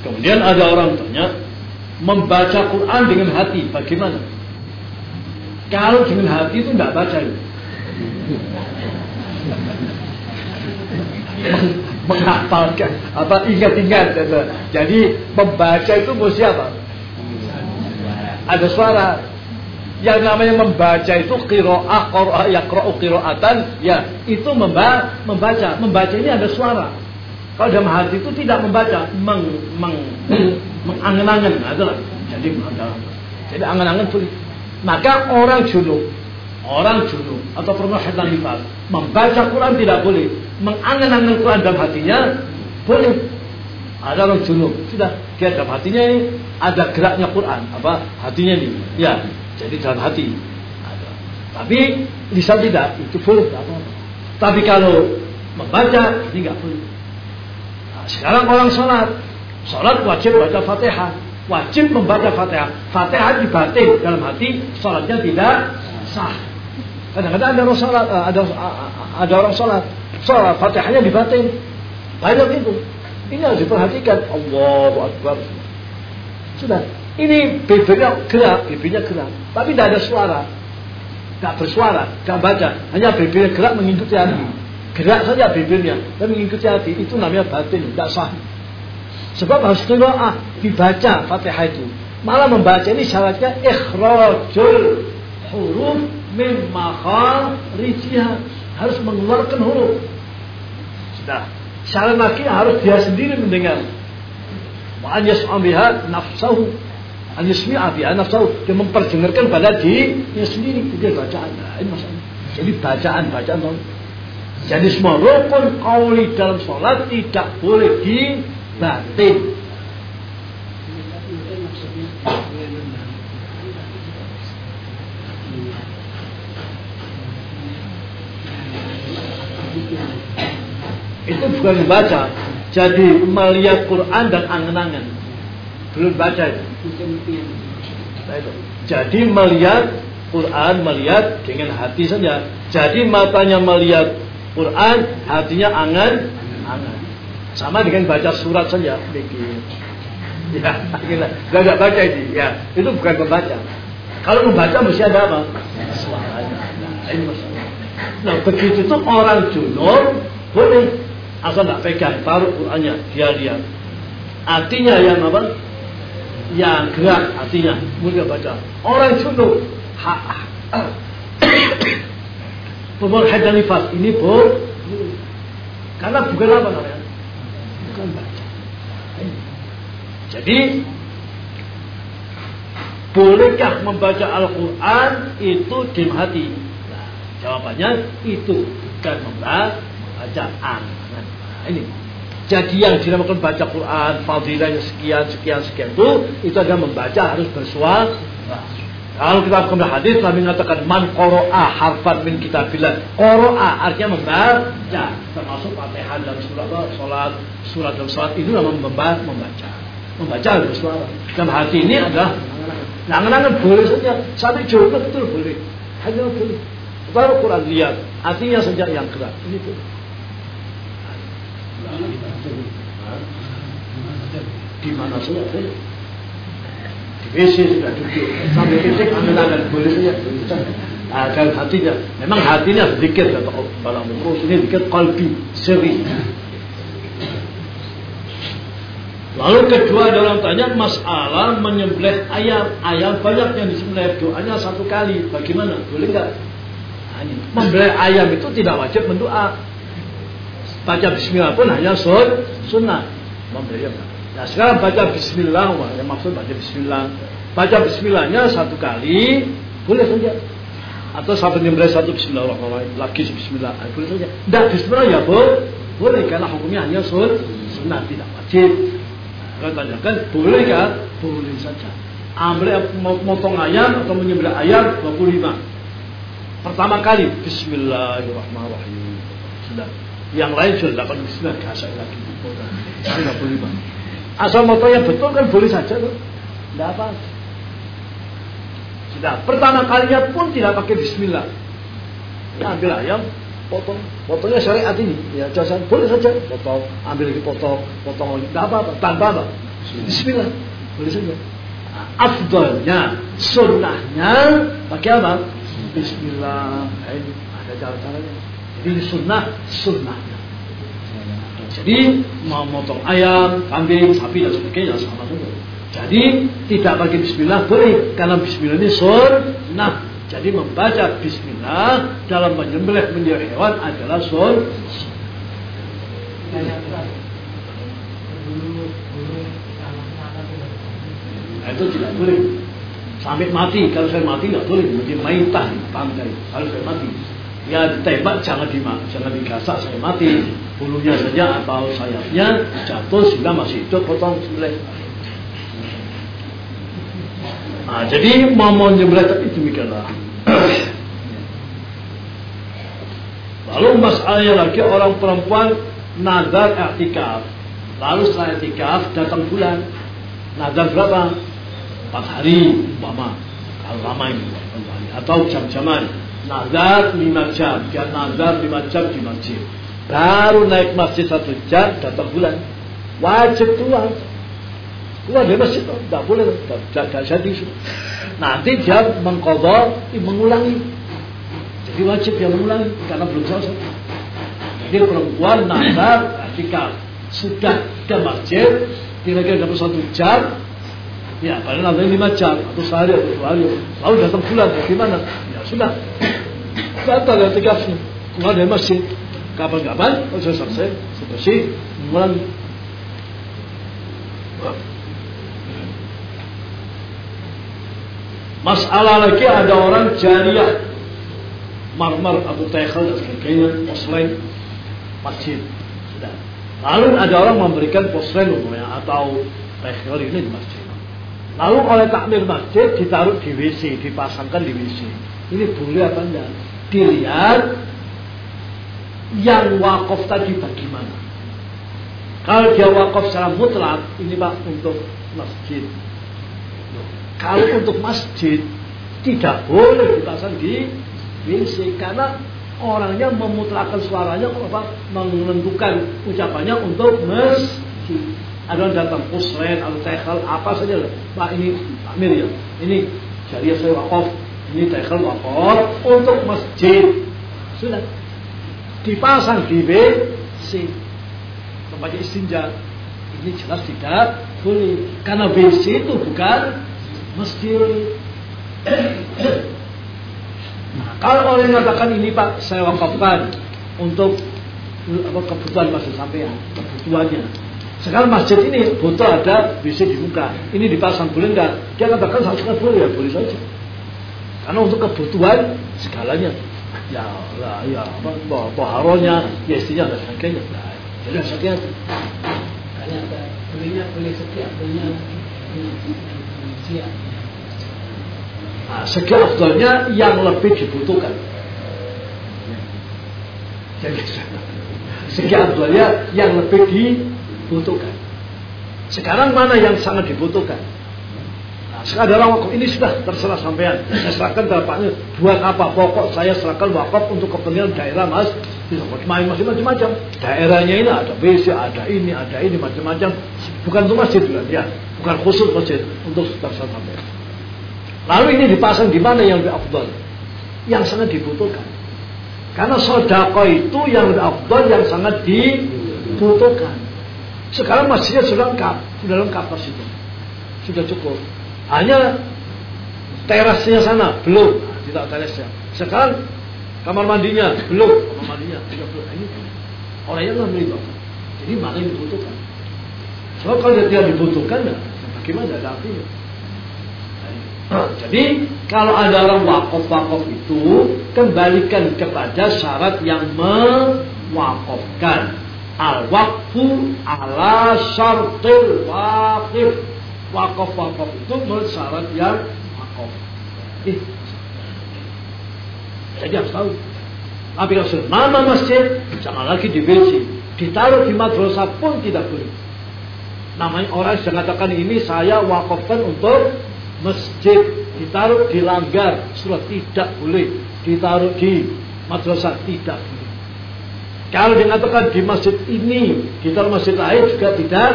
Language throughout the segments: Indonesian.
Kemudian ada orang tanya, membaca Quran dengan hati bagaimana? Kalau dengan hati itu tidak baca itu. menghafalkan. Apa ingat-ingat jadi membaca itu mesti apa? Ada suara. Yang namanya membaca itu qiraah qiraah yaqra'u qiraatan ya itu memba membaca. Membaca ini ada suara kalau dalam hati itu tidak membaca meng meng mengangen-angen. Adalah jadi jadi angen-angen maka orang junub orang junub atau pernah setan nifas membaca Quran tidak boleh. Mengangen-angen Quran dalam hatinya boleh. Ada orang junub sudah. Dia dalam hatinya ini ada geraknya Quran. Apa? Hatinya ini. Ya jadi dalam hati. Ada. Tapi lisan tidak, itu boleh. Tapi kalau membaca ini nggak boleh. Sekarang orang sholat, sholat wajib baca fatihah, wajib membaca fatihah. Fatihah dibatin dalam hati, sholatnya tidak sah. Kadang-kadang ada orang sholat, eh, ada ada orang sholat, sholat fatihahnya dibatin. Banyak itu. Ini harus diperhatikan. Allah Akbar. Sudah. Ini bibirnya gerak, bibirnya gerak. Tapi tidak ada suara. Tidak bersuara, tidak baca. Hanya bibirnya gerak mengikuti hati. Gerak saja bibirnya dan mengikuti hati. Itu namanya batin, tidak sah. Sebab harus qiraah, dibaca Fatihah itu. Malah membaca ini syaratnya ikhrajul huruf min rijiah Harus mengeluarkan huruf. Sudah. Syarat lagi harus dia sendiri mendengar. Wa an yas'am nafsahu an yusmi'a bi nafsahu dia memperdengarkan pada dirinya sendiri dia bacaan nah, ini masalah jadi bacaan bacaan tahu jadi semua rukun kauli dalam sholat tidak boleh dibatin itu bukan membaca jadi melihat Quran dan angan-angan belum baca itu. Jadi melihat Quran melihat dengan hati saja. Jadi matanya melihat Quran, hatinya angan, angan. Sama dengan baca surat saja. Ya, gila. Gak, gak baca ini. Ya, itu bukan membaca. Kalau membaca mesti ada apa? Suaranya. Nah, ini masalah. Nah, begitu itu orang junur boleh asal tidak pegang, taruh Qurannya, dia lihat. Artinya yang apa? yang gerak artinya mudah baca orang junub pembuat hajar nifas. Ini bu karena bukan apa namanya bukan baca jadi bolehkah membaca Al-Quran itu di hati? Nah, jawabannya itu. Bukan membaca angan. Nah, ini. Jadi yang dinamakan baca Quran, fadilahnya sekian, sekian, sekian itu, itu adalah membaca harus bersuara. Kalau kita akan hadis, Nabi mengatakan man qoro'a harfan min kitabillah. Qoro'a artinya membaca, termasuk Fatihah dalam surat salat, surat dalam salat itu namanya membaca, membaca. Membaca bersuara. Dalam hati ini adalah nangan-nangan boleh saja, sampai jauh betul boleh. Hanya boleh. Taruh Quran lihat, artinya saja yang gerak. Ini boleh. Di mana saja WC sudah duduk Sampai ambil boleh saja Nah, dalam hatinya Memang hatinya sedikit kata Balang Mukros Ini sedikit kalbi seri Lalu kedua dalam tanya masalah menyembelih ayam. Ayam banyak yang disembelih doanya satu kali. Bagaimana? Boleh nggak? Nah, Membelih ayam itu tidak wajib mendoa baca bismillah pun hanya sun, sunnah. Nah sekarang baca bismillah, wah, yang maksud baca bismillah. Baca bismillahnya satu kali, boleh saja. Atau sampai nyembelih satu bismillahirrahmanirrahim, lagi bismillah, ah, boleh saja. Tidak bismillah ya boleh, boleh karena hukumnya hanya sun, sunnah tidak wajib. Kalau tanyakan boleh ya, boleh saja. Ambil motong ayam atau menyembelih ayam 25. Pertama kali Bismillahirrahmanirrahim. Sudah. Yang lain sudah dapat bismillah kasih lagi. Saya nggak boleh bang. Asal motonya betul kan boleh saja tuh. Tidak apa. Sudah. Pertama kalinya pun tidak pakai bismillah. Ya, ambil ayam, potong. Potongnya syariat ini. Ya, jasa boleh saja. Potong, ambil lagi potong, potong lagi. Tidak apa-apa. Tanpa apa. Bismillah. Boleh saja. Nah, afdolnya, sunnahnya pakai apa? Bismillah. Nah, ini ada cara-caranya. Jadi sunnah, sunnahnya. Jadi mau motong ayam, kambing, sapi dan sebagainya sama saja. Jadi tidak pakai Bismillah boleh karena Bismillah ini sunnah. Jadi membaca Bismillah dalam menyembelih menyembelih hewan adalah sunnah. Nah, itu tidak boleh. Sampai mati, kalau saya mati nggak boleh, mungkin maitah pantai, harus saya mati. Ya ditembak jangan dimak, jangan digasak saya mati. Bulunya saja atau sayapnya jatuh sehingga masih hidup potong sembelih. Nah, jadi mau menyembelih tapi demikianlah. Lalu masalahnya lagi orang perempuan nazar i'tikaf. Lalu setelah i'tikaf datang bulan. Nazar berapa? Empat hari umpama. Kalau lama ini atau jam-jaman. Nazar lima jam, dia nazar lima jam di masjid. Baru naik masjid satu jam datang bulan. Wajib keluar. Keluar dari masjid, tidak boleh, tidak jadi. Nanti dia mengkodok, mengulangi. Jadi wajib dia mengulangi karena belum selesai. Jadi perempuan nazar ketika sudah ke masjid kira-kira dapat satu jam ya padahal nanti lima jam atau sehari atau dua hari lalu datang bulan bagaimana ya sudah batal ya tikafnya keluar dari masjid kapan-kapan kalau sudah selesai sebersih mengulangi Masalah lagi ada orang jariah marmer atau tekhel dan sebagainya, porselen masjid. Sudah. Lalu ada orang memberikan posren umumnya atau tekel ini di masjid. Lalu oleh takmir masjid ditaruh di WC, dipasangkan di WC. Ini boleh apa enggak? Dilihat yang wakaf tadi bagaimana. Kalau dia wakaf secara mutlak, ini pak untuk masjid. Kalau untuk masjid, tidak boleh dipasang di WC karena orangnya memutlakan suaranya apa menentukan ucapannya untuk masjid ada yang datang pusren atau tekhal apa saja lah pak ini takmir ya ini jariah saya wakaf ini tekhal wakaf untuk masjid sudah dipasang di WC tempatnya istinja ini jelas tidak boleh karena WC itu bukan masjid Nah, kalau orang mengatakan ini Pak, saya wakafkan untuk apa, kebutuhan masjid sampean, kebutuhannya. Sekarang masjid ini butuh ada bisa di muka. Ini dipasang boleh enggak? Dia katakan sangat boleh ya, boleh saja. Karena untuk kebutuhan segalanya. Ya lah, ya apa, toharonya, ya istrinya dan sebagainya. Nah, jadi sekian. Karena bolehnya boleh setiap, bolehnya siap. Nah, segi afdolnya yang lebih dibutuhkan. Jadi segi afdolnya yang lebih dibutuhkan. Sekarang mana yang sangat dibutuhkan? Sekarang ada wakaf ini sudah terserah sampean. Saya serahkan bapaknya buat apa? Pokok saya serahkan wakaf untuk kepentingan daerah mas. Main masih macam-macam. Daerahnya ini ada WC, ada ini, ada ini macam-macam. Bukan untuk masjid ya. Bukan khusus masjid untuk terserah sampean. Lalu ini dipasang di mana yang lebih afdal? Yang sangat dibutuhkan. Karena sodako itu yang lebih afdal yang sangat dibutuhkan. Sekarang masjidnya sudah lengkap, sudah lengkap masjidnya. Sudah cukup. Hanya terasnya sana belum, tidak terasnya. Sekarang kamar mandinya belum, kamar mandinya tidak belum. Ini orangnya nggak beli Jadi mana yang dibutuhkan? Sebab kalau dia tidak dibutuhkan, ya, bagaimana ada artinya? Jadi kalau ada orang wakaf-wakaf itu kembalikan kepada syarat yang mewakafkan. Al-wakfu ala syartil wakif. Wakaf-wakaf itu syarat yang wakaf. Eh. Jadi harus tahu. Tapi kalau nama masjid, jangan lagi di WC. Ditaruh di madrasah pun tidak boleh. Namanya orang yang mengatakan ini saya wakafkan untuk masjid ditaruh di langgar surat tidak boleh ditaruh di madrasah tidak boleh kalau dikatakan di masjid ini ditaruh masjid lain juga tidak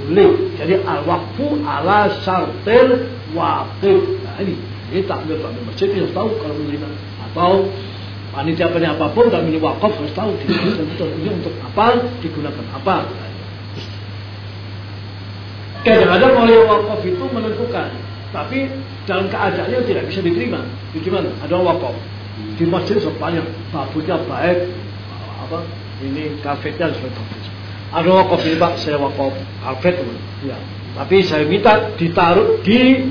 boleh. Jadi al wakfu ala syartil waqif. Nah ini, ini takmir takmir masjid harus tahu kalau menerima atau panitia punya apa pun kalau ini wakaf harus tahu. Ini untuk apa? Digunakan apa. Kadang-kadang oleh wakaf itu menentukan, tapi dalam keadaannya tidak bisa diterima. Bagaimana? Ada wakaf. Di masjid sebanyak babutnya baik, apa? Ini kafetnya sudah Ada wakaf pak, saya wakaf kafet, ya. Tapi saya minta ditaruh di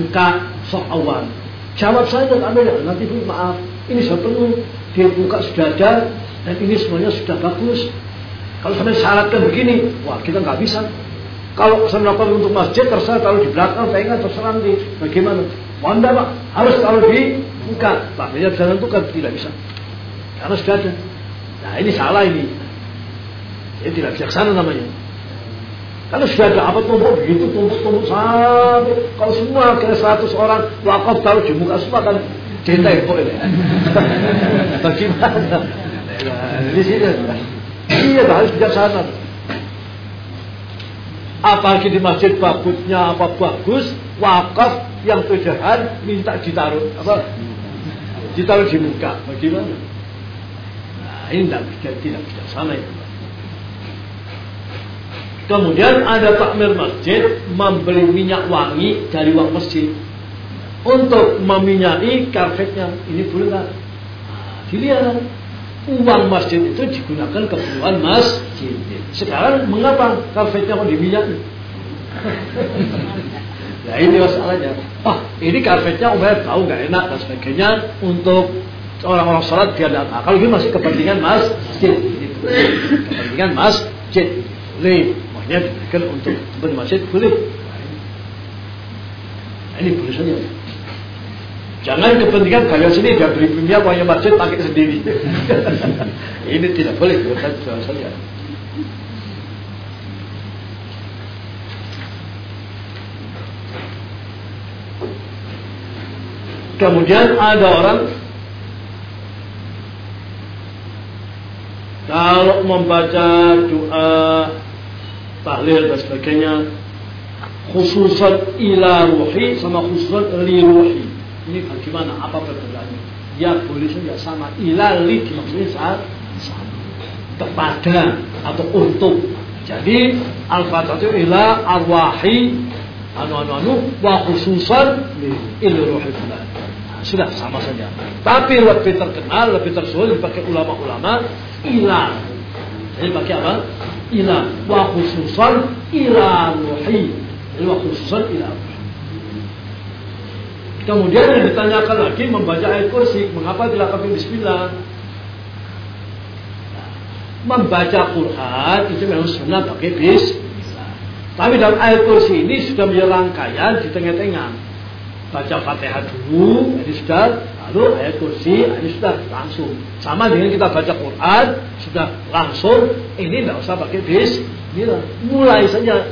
muka sok awan. Jawab saya dan anda nanti bu maaf, ini saya perlu di muka sudah ada dan ini semuanya sudah bagus. Kalau sampai syaratkan begini, wah kita nggak bisa. Kalau saya melakukan untuk masjid terserah kalau di belakang saya ingat terserah nanti bagaimana. Wanda pak harus taruh di muka. Pak bisa tentukan tidak bisa. Karena sudah ada. Nah ini salah ini. Ini tidak bijaksana namanya. Karena sudah ada apa tumpuk begitu, tumpuk-tumpuk sampai kalau semua kira 100 orang wakaf taruh di muka semua kan cetek kok ini. Bagaimana? Nah, di sini. Iya harus bijaksana apalagi di masjid bagusnya apa bagus wakaf yang tujuan minta ditaruh apa ditaruh di muka bagaimana nah ini tidak tidak bisa sana itu kemudian ada takmir masjid membeli minyak wangi dari uang masjid untuk meminyai karpetnya ini boleh nggak dilihat uang masjid itu digunakan keperluan masjid. Sekarang mengapa karpetnya mau diminyaki? nah ini masalahnya. Wah ini karpetnya umpamanya tahu nggak enak dan sebagainya untuk orang-orang sholat dia datang. Kalau ini masih kepentingan masjid, kepentingan masjid boleh. Makanya diberikan untuk bermasjid boleh. Nah, ini saja. Jangan kepentingan kalian sini dia beri dunia punya masjid pakai sendiri. Ini tidak boleh jual saja. Kemudian ada orang kalau membaca doa tahlil dan sebagainya khususan ila ruhi sama khususan li ruhi ini bagaimana? Apa perbedaannya? Ya boleh saja sama. Ilali maksudnya saat. Kepada atau untuk. Jadi al-fatihah itu ila arwahi anu anu anu wa khususan il ruhi. Nah, sudah sama saja. Tapi lebih terkenal, lebih tersulit dipakai ulama-ulama ila. Jadi pakai apa? Ila wa khususan ila ruhi. Jadi wa khususan ila ruhi. Kemudian yang ditanyakan lagi membaca ayat kursi, mengapa dilakukan bismillah? Membaca Quran itu memang sunnah pakai bismillah. Tapi dalam ayat kursi ini sudah menjadi rangkaian di tengah-tengah. Baca Fatihah dulu, ini sudah, lalu ayat kursi, ini sudah langsung. Sama dengan kita baca Quran, sudah langsung, ini tidak usah pakai bismillah. Mulai saja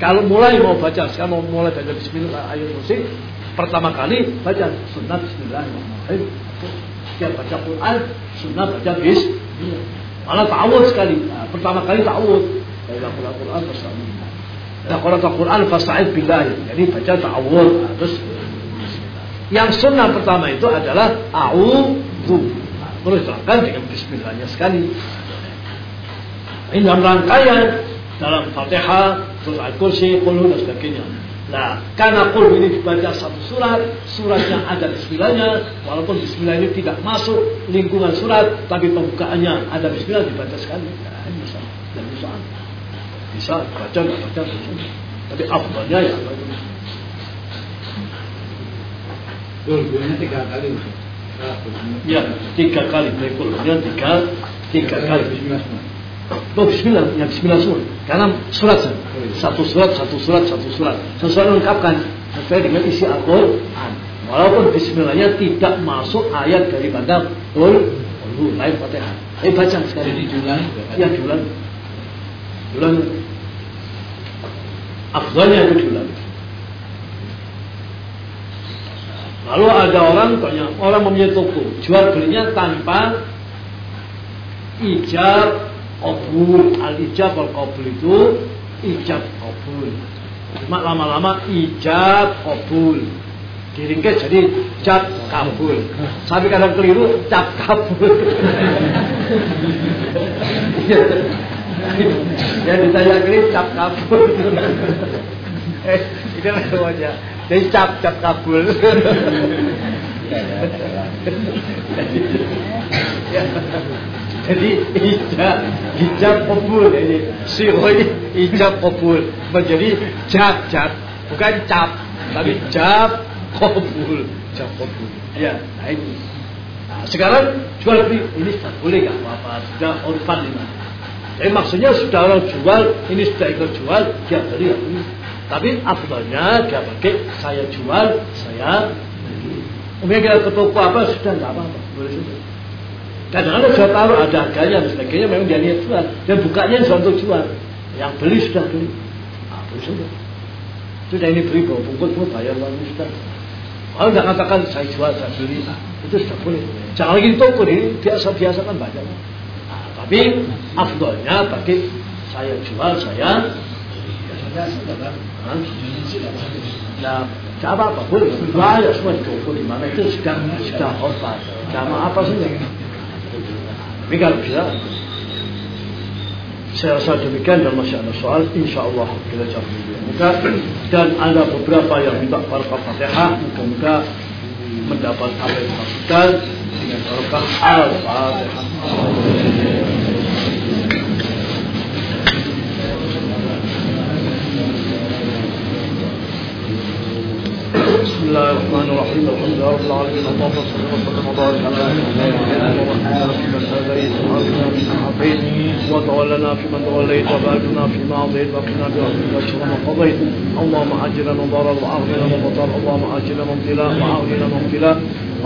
kalau mulai mau baca, sekarang mau mulai baca Bismillah ayat kursi, pertama kali baca sunat Bismillahirrahmanirrahim. Setiap baca Quran, sunat baca Bismillah. Malah ta'awud sekali. Nah, pertama kali ta'awud. Baca Quran, bersama. Nah, kalau Quran fasta'id billah. Jadi baca ta'awud. Nah, terus yang sunnah pertama itu adalah terus terangkan dengan bismillahnya sekali. Ini dalam rangkaian dalam Fatihah, terus Al-Kursi, Qul dan sebagainya. Nah, karena qul ini dibaca satu surat, suratnya ada bismillahnya, walaupun bismillah ini tidak masuk lingkungan surat, tapi pembukaannya ada bismillah dibaca sekali. Nah, ini bisa, dan bisa. Bisa baca, baca, bisa. Tapi afdalnya ya Kulnya tiga kali. Ya, tiga kali. Kulnya tiga, tiga kali. Bismillah. Oh bismillah, ya bismillah semua. Karena surat satu surat, satu surat, satu surat. Sesuai lengkapkan sesuai dengan isi Al-Quran. Walaupun bismillahnya tidak masuk ayat daripada Qul lain Fatihah. Tapi baca sekali. Jadi julan. Ya julan. Julan. Afdalnya itu julan. Lalu ada orang tanya, orang mempunyai toko, jual belinya tanpa ijab qabul al ijab wal qabul itu ijab kabul. Cuma lama-lama ijab kabul. Diringkes jadi cap kabul. Sampai kadang keliru cap kabul. Yang ditanya keliru cap kabul. eh, itu namanya. Jadi cap cap kabul. Jadi ijab ijab kabul. Jadi siroi ijab kabul. Menjadi jab jab. Bukan cap tapi jab kabul. Jab kabul. Ya nah ini. Nah, sekarang jual beli ini boleh nggak apa-apa? Sudah orfan ini jadi maksudnya sudah orang jual ini sudah ikut jual dia beli ya tapi afdalnya dia pakai saya jual saya beli Umumnya kita ke toko apa sudah nggak apa-apa boleh sudah Kadang-kadang saya taruh ada harganya dan sebagainya memang dia niat jual dan bukanya sudah untuk jual. Yang beli sudah beli. Ah, beli sudah. Sudah ini beli bawa bungkus pun bayar uang sudah. Kalau tidak katakan saya jual saya beli, ah, itu sudah boleh. Jangan lagi toko ini biasa-biasa kan banyak. Ah, tapi afdolnya bagi saya jual saya Nah, tidak bisa saya rasa demikian dan masih ada soal insya Allah kita jawab muka dan ada beberapa yang minta barokah fatihah muka-muka mendapat apa yang dimaksudkan dengan barokah al-fatihah الله الرحمن الرحيم الحمد لله رب العالمين اللهم صل وسلم وبارك على سيدنا محمد من هديت وعافنا من عافيت وتولنا في من توليت وباركنا فيما اعطيت وقنا برحمتك شر ما قضيت اللهم اجلنا من ضرر واغننا من بطر اللهم اجلنا من ابتلاء واغننا من ابتلاء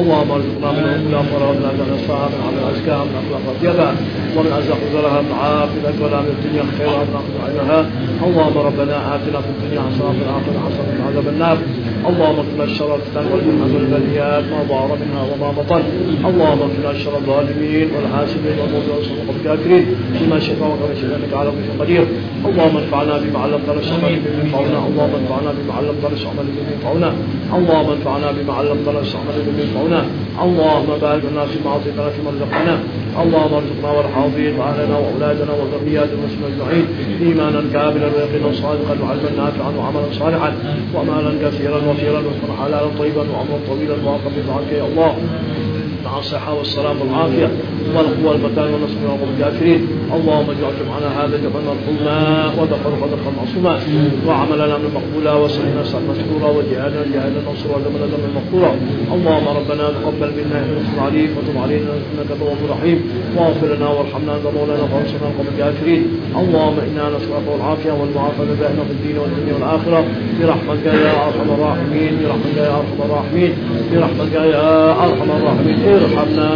اللهم ارزقنا من لا تنساها من عمل ازكى من اخلاق اطيبها ومن ازق زرها من عافيتك ولا من الدنيا خيرها من اخذ عينها اللهم ربنا اتنا في الدنيا حسنه وفي الاخره حسنه وقنا عذاب النار اللهم اكفنا الشر الفتن والفتن والبليات ما ظهر منها وما بطن. اللهم اكفنا الشر الظالمين والحاسدين والموتى والصدق الكافرين بما شئت وكما شئت إنك على كل قدير. اللهم انفعنا بما علمتنا الشمال بما ينفعنا اللهم انفعنا بما علمتنا الشمال بما ينفعنا اللهم انفعنا بما علمتنا الشمال بما ينفعنا اللهم بارك لنا فيما اعطيتنا فيما رزقنا اللهم ارزقنا والحاضرين واهلنا واولادنا وذرياتنا المسلمين. اجمعين إيمانا كاملا ويقينا صادقا وعلما نافعا وعملا صالحا. ومالا كثيرا وفيرا حلالا طيبا وعمرا طويلا واقم عنك يا الله. مع الصحة والسلام والعافية. والقوة والمتان والنصر من الكافرين. اللهم اجعل جمعنا هذا جمعا مرحوما ودخل دخل معصوما. وعملنا من مقبولا وسعينا سعد مشكورا وجهادنا جهادا منصورا ودمنا دما مغفورا اللهم ربنا تقبل منا إنك العليم وتب علينا إنك تواب رحيم واغفر لنا وارحمنا أنت مولانا فأنصرنا القوم الكافرين. اللهم إنا نسألك العافية والمعافاة دائما في الدين والدنيا والآخرة. برحمتك يا أرحم الراحمين. برحمتك يا أرحم الراحمين. برحمتك يا أرحم الراحمين. ارحمنا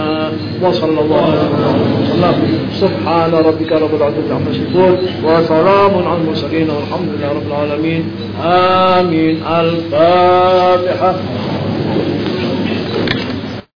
وصلى الله محمد. وسلم سبحان ربك رب العزة عما يصفون وسلام على المرسلين والحمد لله رب العالمين. آمين. الفاتحة.